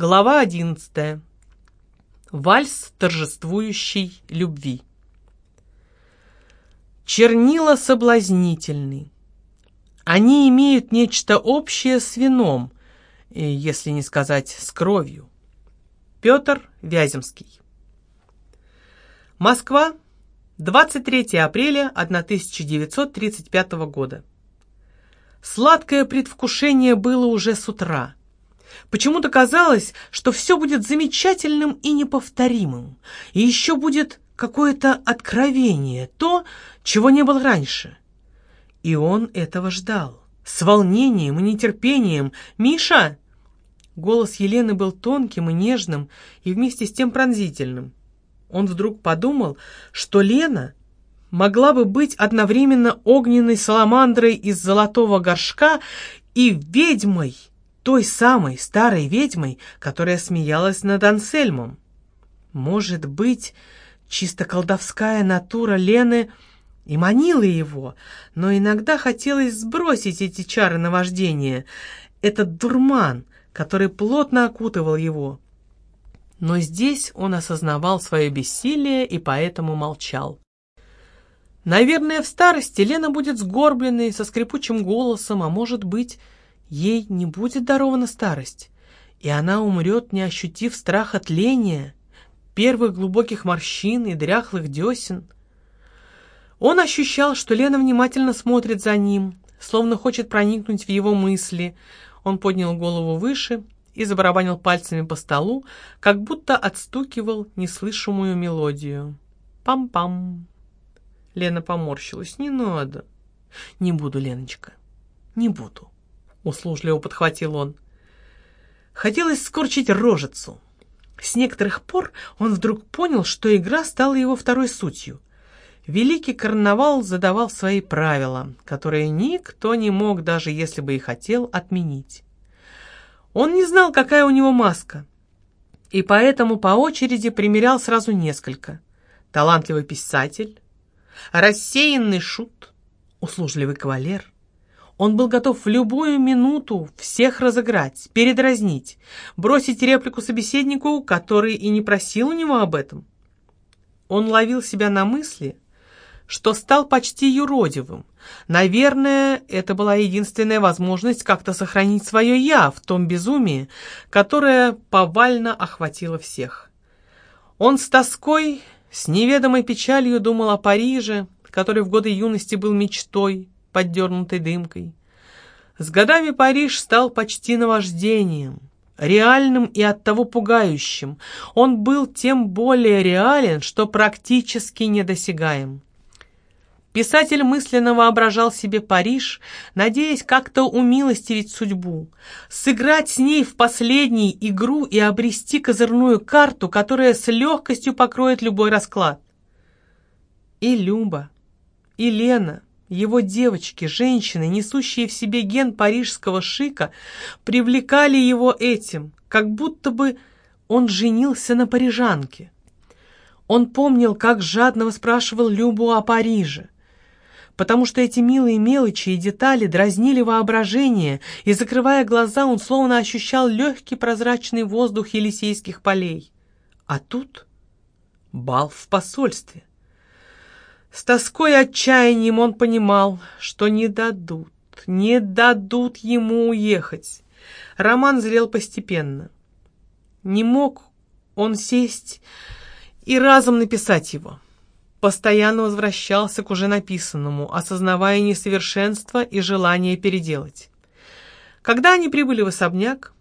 Глава одиннадцатая. Вальс торжествующей любви. Чернила соблазнительны. Они имеют нечто общее с вином, если не сказать с кровью. Петр Вяземский. Москва, 23 апреля 1935 года. Сладкое предвкушение было уже с утра. Почему-то казалось, что все будет замечательным и неповторимым, и еще будет какое-то откровение, то, чего не было раньше. И он этого ждал. С волнением и нетерпением. «Миша!» Голос Елены был тонким и нежным, и вместе с тем пронзительным. Он вдруг подумал, что Лена могла бы быть одновременно огненной саламандрой из золотого горшка и ведьмой, той самой старой ведьмой, которая смеялась над Ансельмом. Может быть, чисто колдовская натура Лены и манила его, но иногда хотелось сбросить эти чары наваждения, этот дурман, который плотно окутывал его. Но здесь он осознавал свое бессилие и поэтому молчал. Наверное, в старости Лена будет сгорбленной, со скрипучим голосом, а может быть, ей не будет дарована старость, и она умрет, не ощутив страха тления, первых глубоких морщин и дряхлых десен. Он ощущал, что Лена внимательно смотрит за ним, словно хочет проникнуть в его мысли. Он поднял голову выше и забарабанил пальцами по столу, как будто отстукивал неслышимую мелодию. Пам-пам. Лена поморщилась. «Не надо». «Не буду, Леночка, не буду», — услужливо подхватил он. Хотелось скорчить рожицу. С некоторых пор он вдруг понял, что игра стала его второй сутью. Великий карнавал задавал свои правила, которые никто не мог, даже если бы и хотел, отменить. Он не знал, какая у него маска, и поэтому по очереди примерял сразу несколько. Талантливый писатель, рассеянный шут, услужливый кавалер. Он был готов в любую минуту всех разыграть, передразнить, бросить реплику собеседнику, который и не просил у него об этом. Он ловил себя на мысли, что стал почти юродивым. Наверное, это была единственная возможность как-то сохранить свое «я» в том безумии, которое повально охватило всех. Он с тоской с неведомой печалью думал о Париже, который в годы юности был мечтой, поддернутой дымкой. С годами Париж стал почти наваждением, реальным и оттого пугающим. Он был тем более реален, что практически недосягаем. Писатель мысленно воображал себе Париж, надеясь как-то умилостивить судьбу, сыграть с ней в последней игру и обрести козырную карту, которая с легкостью покроет любой расклад. И Люба, и Лена, его девочки, женщины, несущие в себе ген парижского шика, привлекали его этим, как будто бы он женился на парижанке. Он помнил, как жадно спрашивал Любу о Париже, потому что эти милые мелочи и детали дразнили воображение, и, закрывая глаза, он словно ощущал легкий прозрачный воздух Елисейских полей. А тут бал в посольстве. С тоской и отчаянием он понимал, что не дадут, не дадут ему уехать. Роман зрел постепенно. Не мог он сесть и разом написать его постоянно возвращался к уже написанному, осознавая несовершенство и желание переделать. Когда они прибыли в особняк,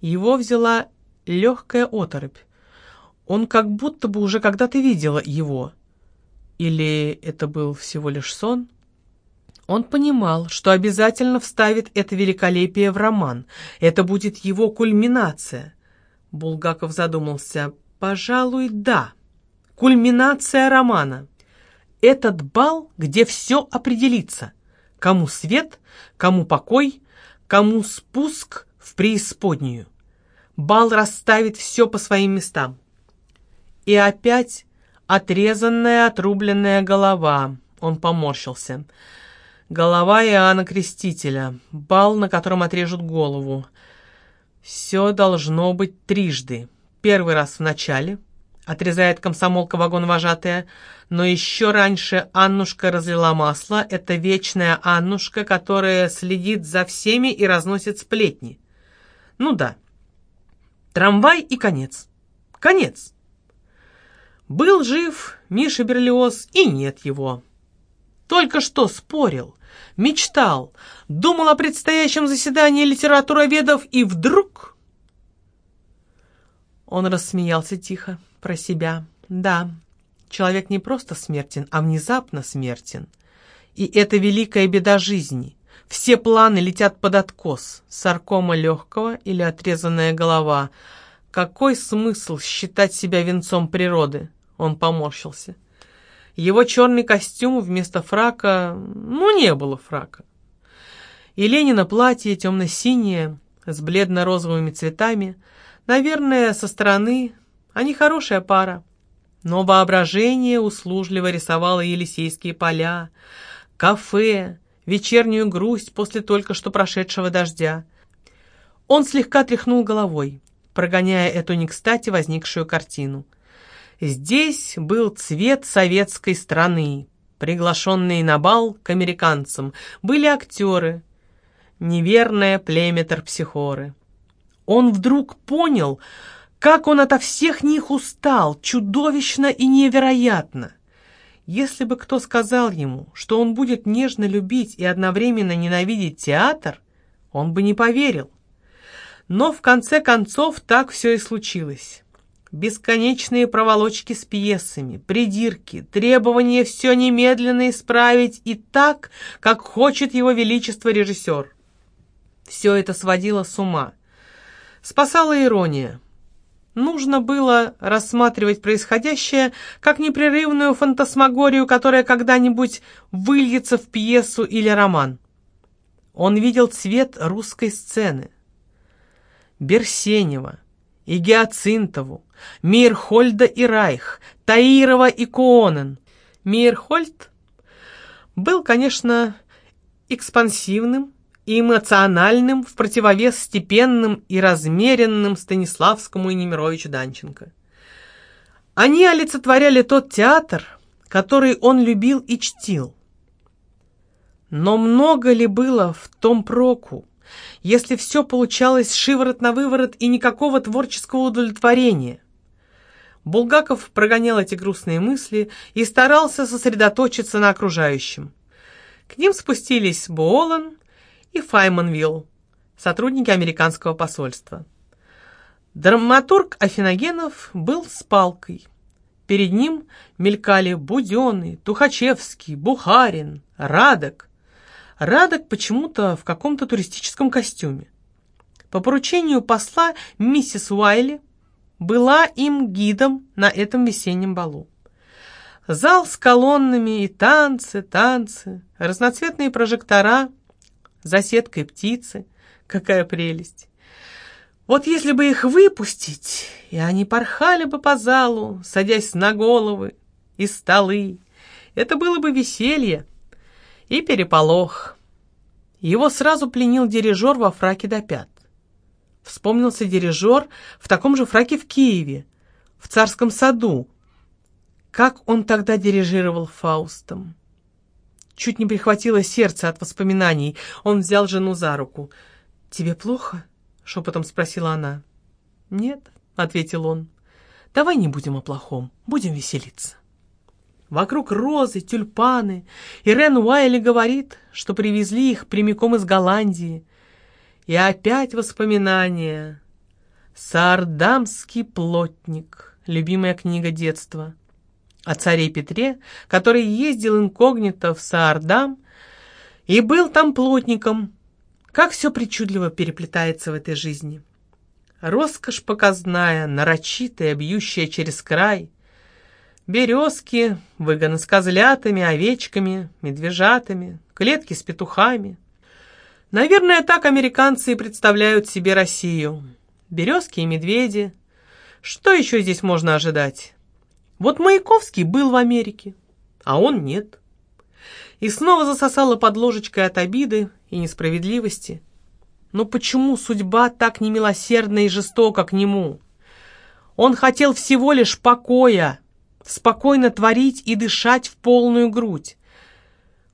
его взяла легкая оторопь. Он как будто бы уже когда-то видел его. Или это был всего лишь сон? Он понимал, что обязательно вставит это великолепие в роман. Это будет его кульминация. Булгаков задумался. «Пожалуй, да» кульминация романа. Этот бал, где все определится. Кому свет, кому покой, кому спуск в преисподнюю. Бал расставит все по своим местам. И опять отрезанная, отрубленная голова. Он поморщился. Голова Иоанна Крестителя. Бал, на котором отрежут голову. Все должно быть трижды. Первый раз в начале, отрезает комсомолка вагон вожатая, но еще раньше Аннушка разлила масло. Это вечная Аннушка, которая следит за всеми и разносит сплетни. Ну да. Трамвай и конец. Конец. Был жив Миша Берлиоз, и нет его. Только что спорил, мечтал, думал о предстоящем заседании литературоведов, и вдруг... Он рассмеялся тихо про себя. Да, человек не просто смертен, а внезапно смертен. И это великая беда жизни. Все планы летят под откос. Саркома легкого или отрезанная голова. Какой смысл считать себя венцом природы? Он поморщился. Его черный костюм вместо фрака... Ну, не было фрака. И Ленина платье темно-синее, с бледно-розовыми цветами. Наверное, со стороны они хорошая пара. Но воображение услужливо рисовало Елисейские поля, кафе, вечернюю грусть после только что прошедшего дождя. Он слегка тряхнул головой, прогоняя эту не кстати возникшую картину. Здесь был цвет советской страны. Приглашенные на бал к американцам были актеры. Неверное племя Терпсихоры. Он вдруг понял, как он ото всех них устал, чудовищно и невероятно. Если бы кто сказал ему, что он будет нежно любить и одновременно ненавидеть театр, он бы не поверил. Но в конце концов так все и случилось бесконечные проволочки с пьесами, придирки, требования все немедленно исправить и так, как хочет его величество режиссер. Все это сводило с ума. Спасала ирония. Нужно было рассматривать происходящее как непрерывную фантасмагорию, которая когда-нибудь выльется в пьесу или роман. Он видел цвет русской сцены. Берсенева, и Гиацинтову, Мирхольда и Райх, Таирова и Коонен. Мирхольд был, конечно, экспансивным и эмоциональным в противовес степенным и размеренным Станиславскому и Немировичу Данченко. Они олицетворяли тот театр, который он любил и чтил. Но много ли было в том проку, если все получалось шиворот на выворот и никакого творческого удовлетворения. Булгаков прогонял эти грустные мысли и старался сосредоточиться на окружающем. К ним спустились Буолан и Файманвилл, сотрудники американского посольства. Драматург Афиногенов был с палкой. Перед ним мелькали Буденный, Тухачевский, Бухарин, Радок, Радок почему-то в каком-то туристическом костюме. По поручению посла миссис Уайли была им гидом на этом весеннем балу. Зал с колоннами и танцы, танцы, разноцветные прожектора, за сеткой птицы. Какая прелесть! Вот если бы их выпустить, и они порхали бы по залу, садясь на головы и столы, это было бы веселье и переполох. Его сразу пленил дирижер во фраке до пят. Вспомнился дирижер в таком же фраке в Киеве, в царском саду. Как он тогда дирижировал Фаустом? Чуть не прихватило сердце от воспоминаний. Он взял жену за руку. «Тебе плохо?» — шепотом спросила она. «Нет», — ответил он. «Давай не будем о плохом, будем веселиться». Вокруг розы, тюльпаны. И Рен Уайли говорит, что привезли их прямиком из Голландии. И опять воспоминания. «Саардамский плотник», любимая книга детства. О царе Петре, который ездил инкогнито в Саардам и был там плотником. Как все причудливо переплетается в этой жизни. Роскошь показная, нарочитая, бьющая через край — Березки, выгоны с козлятами, овечками, медвежатами, клетки с петухами. Наверное, так американцы и представляют себе Россию. Березки и медведи. Что еще здесь можно ожидать? Вот Маяковский был в Америке, а он нет. И снова засосала под ложечкой от обиды и несправедливости. Но почему судьба так немилосердна и жестока к нему? Он хотел всего лишь покоя, спокойно творить и дышать в полную грудь.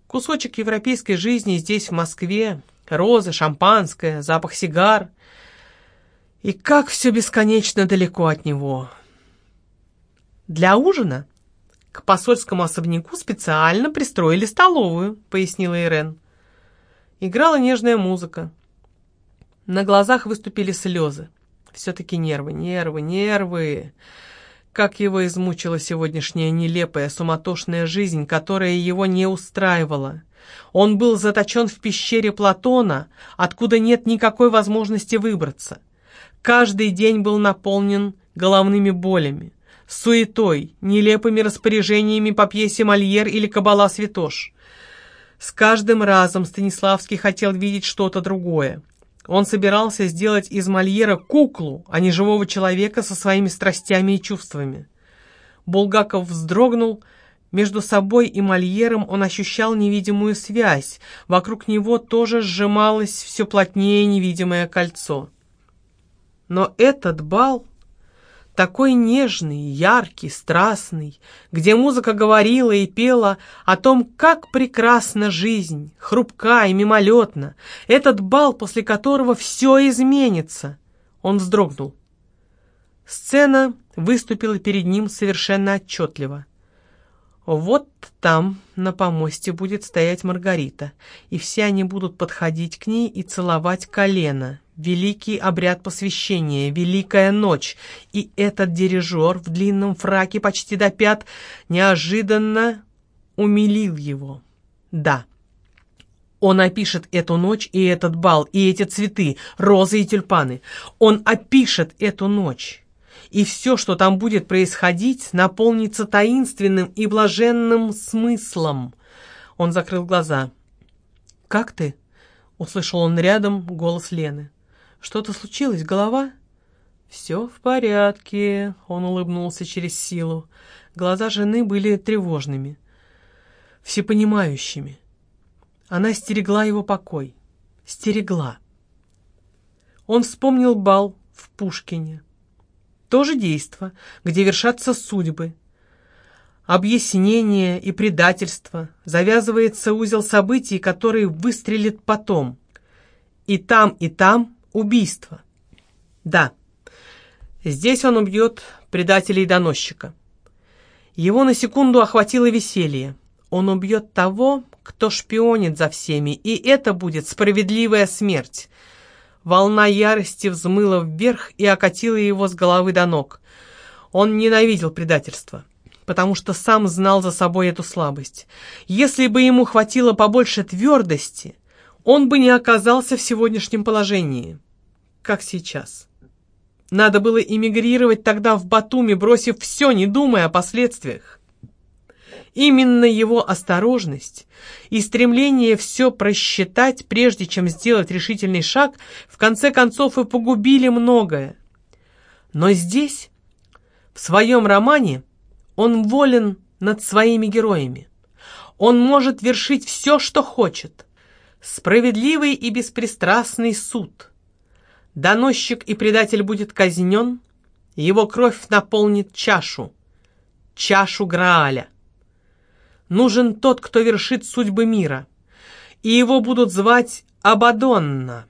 Кусочек европейской жизни здесь, в Москве, розы, шампанское, запах сигар. И как все бесконечно далеко от него. Для ужина к посольскому особняку специально пристроили столовую, пояснила Ирен. Играла нежная музыка. На глазах выступили слезы. Все-таки нервы, нервы, нервы. Как его измучила сегодняшняя нелепая, суматошная жизнь, которая его не устраивала. Он был заточен в пещере Платона, откуда нет никакой возможности выбраться. Каждый день был наполнен головными болями, суетой, нелепыми распоряжениями по пьесе «Мольер» или «Кабала Святош». С каждым разом Станиславский хотел видеть что-то другое. Он собирался сделать из Мольера куклу, а не живого человека со своими страстями и чувствами. Булгаков вздрогнул. Между собой и Мольером он ощущал невидимую связь. Вокруг него тоже сжималось все плотнее невидимое кольцо. Но этот бал такой нежный, яркий, страстный, где музыка говорила и пела о том, как прекрасна жизнь, хрупка и мимолетна, этот бал, после которого все изменится. Он вздрогнул. Сцена выступила перед ним совершенно отчетливо. Вот там, на помосте, будет стоять Маргарита, и все они будут подходить к ней и целовать колено, великий обряд посвящения, великая ночь, и этот дирижер в длинном фраке почти до пят неожиданно умилил его. Да, он опишет эту ночь и этот бал, и эти цветы, розы и тюльпаны. Он опишет эту ночь. И все, что там будет происходить, наполнится таинственным и блаженным смыслом. Он закрыл глаза. «Как ты?» — услышал он рядом голос Лены. Что-то случилось, голова?» «Все в порядке», — он улыбнулся через силу. Глаза жены были тревожными, всепонимающими. Она стерегла его покой. Стерегла. Он вспомнил бал в Пушкине. То же действо, где вершатся судьбы. Объяснение и предательство. Завязывается узел событий, который выстрелит потом. И там, и там Убийство. Да, здесь он убьет предателя и доносчика. Его на секунду охватило веселье. Он убьет того, кто шпионит за всеми, и это будет справедливая смерть. Волна ярости взмыла вверх и окатила его с головы до ног. Он ненавидел предательство, потому что сам знал за собой эту слабость. Если бы ему хватило побольше твердости, он бы не оказался в сегодняшнем положении, как сейчас. Надо было эмигрировать тогда в Батуми, бросив все, не думая о последствиях. Именно его осторожность и стремление все просчитать, прежде чем сделать решительный шаг, в конце концов и погубили многое. Но здесь, в своем романе, он волен над своими героями. Он может вершить все, что хочет справедливый и беспристрастный суд. Доносчик и предатель будет казнен, его кровь наполнит чашу, чашу Грааля. Нужен тот, кто вершит судьбы мира, и его будут звать Абадонна.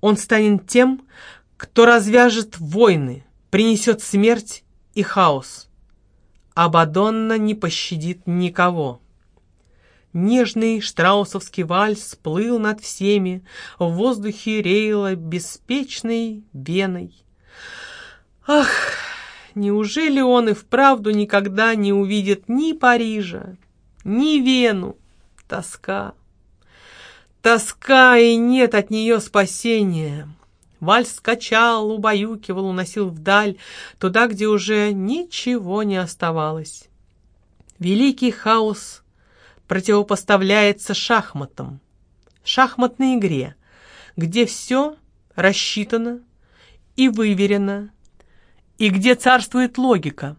Он станет тем, кто развяжет войны, принесет смерть и хаос. Абадонна не пощадит никого. Нежный штраусовский вальс плыл над всеми, В воздухе реяло беспечной веной. Ах, неужели он и вправду никогда не увидит ни Парижа, ни Вену? Тоска. Тоска, и нет от нее спасения. Вальс скачал, убаюкивал, уносил вдаль, туда, где уже ничего не оставалось. Великий хаос противопоставляется шахматам, шахматной игре, где все рассчитано и выверено, и где царствует логика,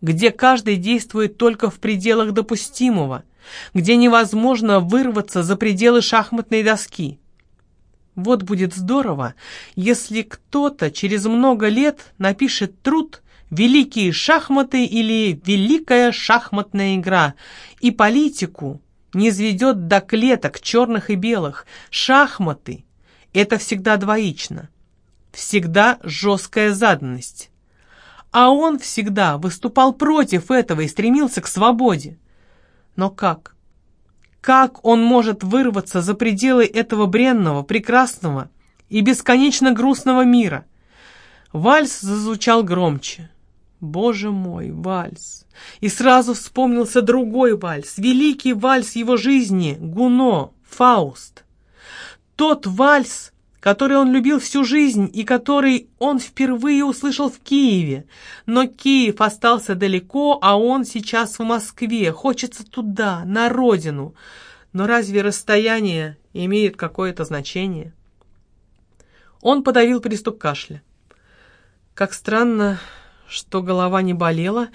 где каждый действует только в пределах допустимого, где невозможно вырваться за пределы шахматной доски. Вот будет здорово, если кто-то через много лет напишет труд «Великие шахматы» или «Великая шахматная игра» и политику не сведет до клеток черных и белых. Шахматы — это всегда двоично, всегда жесткая заданность. А он всегда выступал против этого и стремился к свободе. Но как? Как он может вырваться за пределы этого бренного, прекрасного и бесконечно грустного мира? Вальс зазвучал громче. Боже мой, вальс! И сразу вспомнился другой вальс, великий вальс его жизни, Гуно, Фауст. Тот вальс, который он любил всю жизнь и который он впервые услышал в Киеве. Но Киев остался далеко, а он сейчас в Москве, хочется туда, на родину. Но разве расстояние имеет какое-то значение? Он подавил приступ кашля. Как странно, что голова не болела,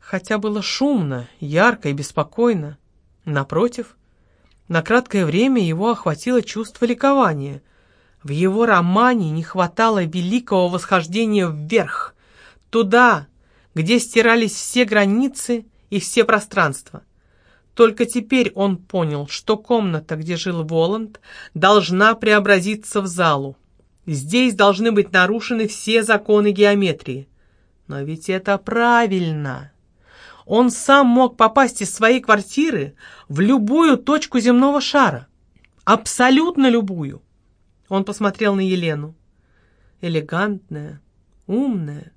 хотя было шумно, ярко и беспокойно. Напротив, на краткое время его охватило чувство ликования — в его романе не хватало великого восхождения вверх, туда, где стирались все границы и все пространства. Только теперь он понял, что комната, где жил Воланд, должна преобразиться в залу. Здесь должны быть нарушены все законы геометрии. Но ведь это правильно. Он сам мог попасть из своей квартиры в любую точку земного шара. Абсолютно любую. Он посмотрел на Елену. Элегантная, умная.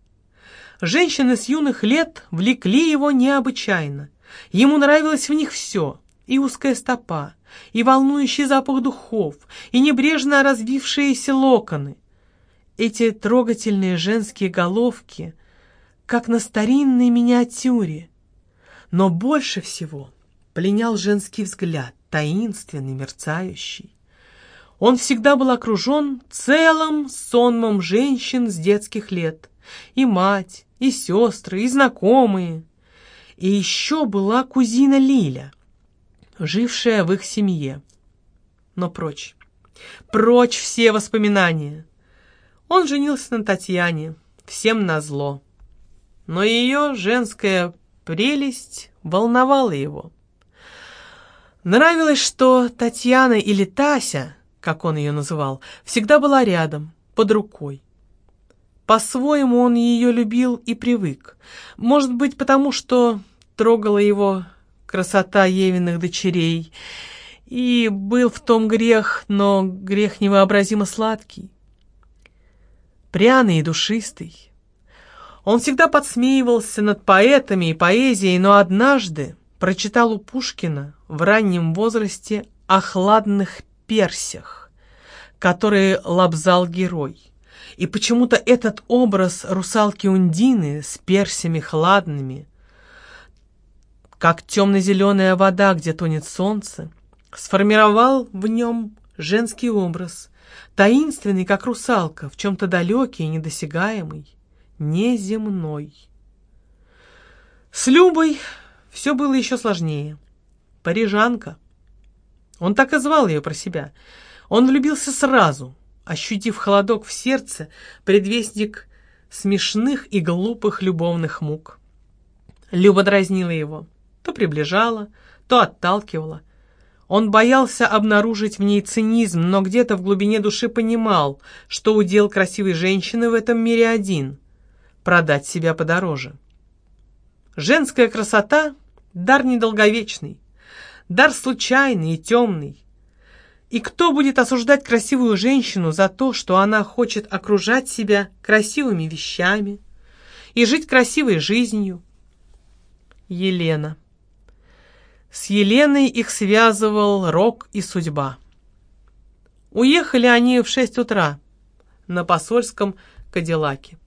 Женщины с юных лет влекли его необычайно. Ему нравилось в них все. И узкая стопа, и волнующий запах духов, и небрежно развившиеся локоны. Эти трогательные женские головки, как на старинной миниатюре. Но больше всего пленял женский взгляд, таинственный, мерцающий. Он всегда был окружен целым сонмом женщин с детских лет. И мать, и сестры, и знакомые. И еще была кузина Лиля, жившая в их семье. Но прочь, прочь все воспоминания. Он женился на Татьяне, всем назло. Но ее женская прелесть волновала его. Нравилось, что Татьяна или Тася как он ее называл, всегда была рядом, под рукой. По-своему он ее любил и привык. Может быть, потому что трогала его красота Евиных дочерей, и был в том грех, но грех невообразимо сладкий, пряный и душистый. Он всегда подсмеивался над поэтами и поэзией, но однажды прочитал у Пушкина в раннем возрасте о хладных персях, которые лобзал герой. И почему-то этот образ русалки Ундины с персями хладными, как темно-зеленая вода, где тонет солнце, сформировал в нем женский образ, таинственный, как русалка, в чем-то далекий и недосягаемый, неземной. С Любой все было еще сложнее. Парижанка, он так и звал ее про себя. Он влюбился сразу, ощутив холодок в сердце, предвестник смешных и глупых любовных мук. Люба дразнила его, то приближала, то отталкивала. Он боялся обнаружить в ней цинизм, но где-то в глубине души понимал, что удел красивой женщины в этом мире один — продать себя подороже. Женская красота — дар недолговечный дар случайный и темный. И кто будет осуждать красивую женщину за то, что она хочет окружать себя красивыми вещами и жить красивой жизнью? Елена. С Еленой их связывал рок и судьба. Уехали они в шесть утра на посольском Кадиллаке.